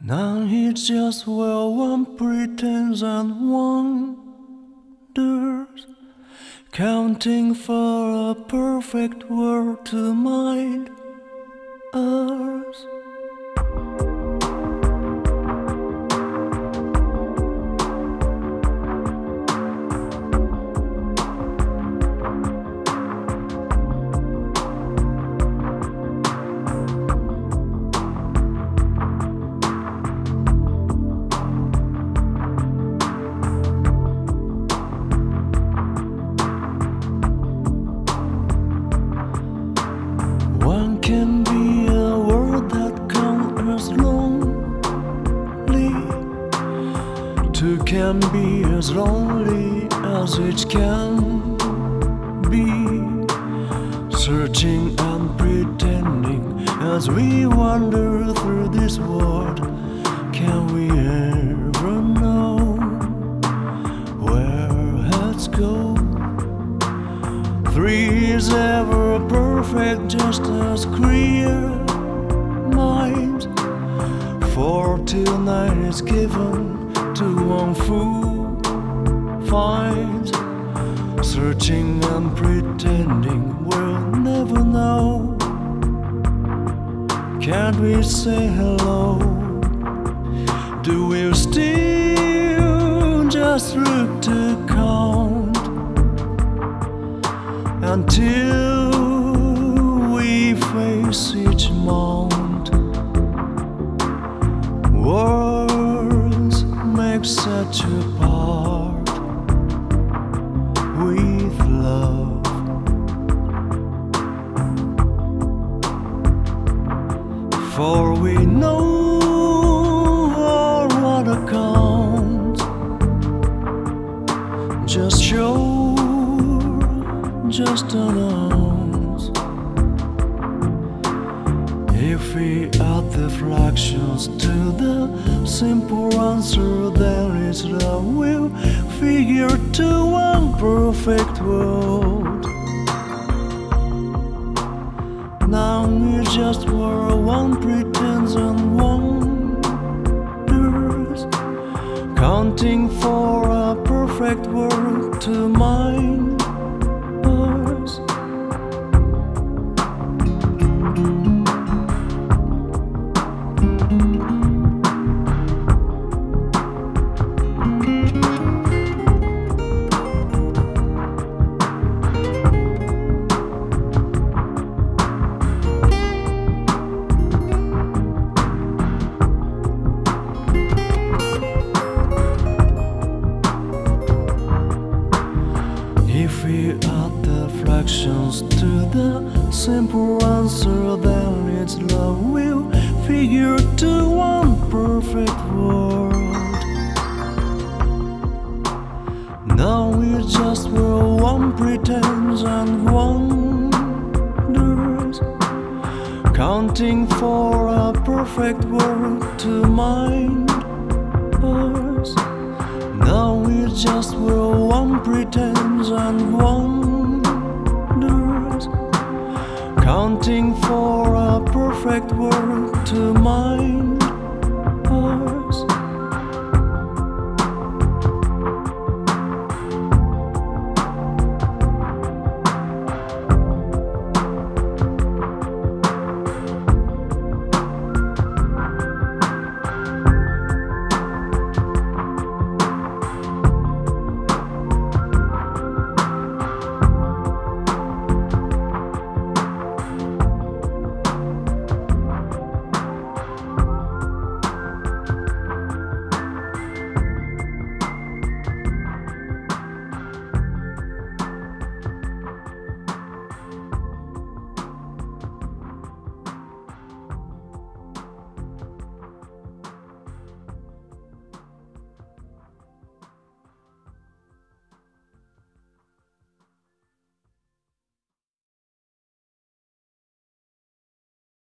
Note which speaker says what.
Speaker 1: Now it's just where one pretends and wonders, counting for a perfect world to mind us. Can be as lonely as it can be. Searching and pretending as we wander through this world. Can we ever know where heads go? Three is ever perfect, just as clear mind. Four till nine is given to one fool finds. Searching and pretending, we'll never know. Can't we say hello? Do we still just look to count? until we face each mount. Words make such a part with love. For we know all what accounts just show, just announce. If we add the fractions to the simple answer, then it's the will figure to one perfect world. Now we just where one pretends and wonders, counting for a perfect world to We add the fractions to the simple answer, then it's love will figure to one perfect world. Now we just where one pretends and wonders, counting for a perfect world to mind us. Now we're just where one pretends dreams and wonders, counting for a perfect world to mine.